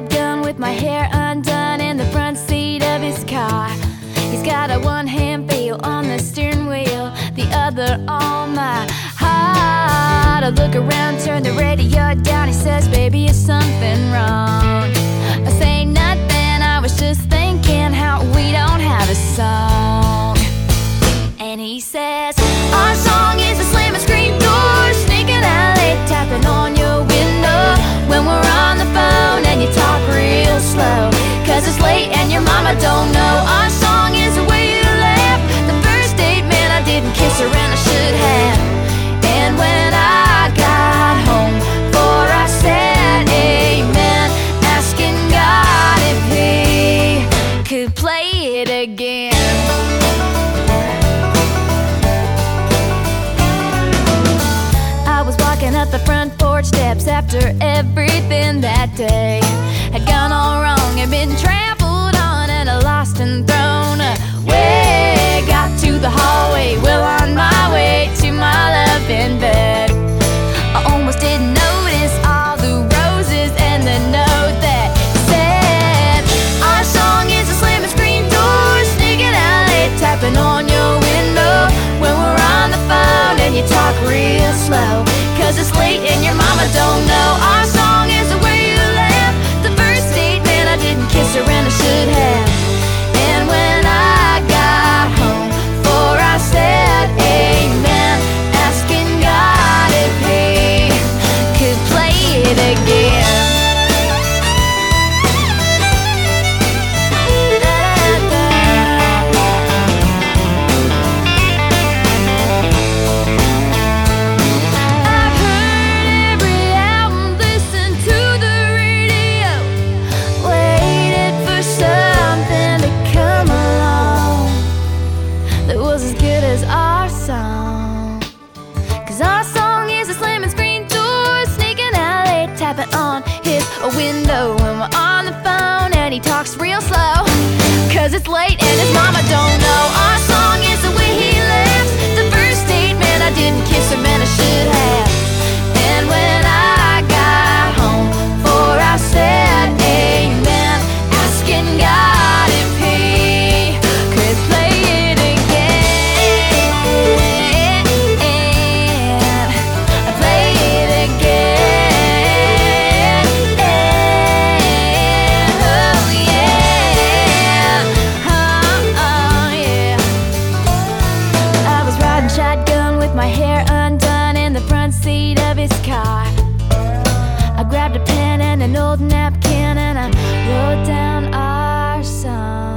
shotgun with my hair undone in the front seat of his car. He's got a one hand feel on the steering wheel, the other on my heart. I look around, turn the radio down. It's late and your mama don't know. Our song is the way you laugh. The first date, man, I didn't kiss her and I should have. And when I got home, for I said amen, asking God if He could play it again. I was walking up the front porch steps after everything that day been trampled on and lost and thrown on his window when we're on the phone and he talks real slow. Cause it's late and his mama don't know. Pen and an old napkin and I wrote down our song.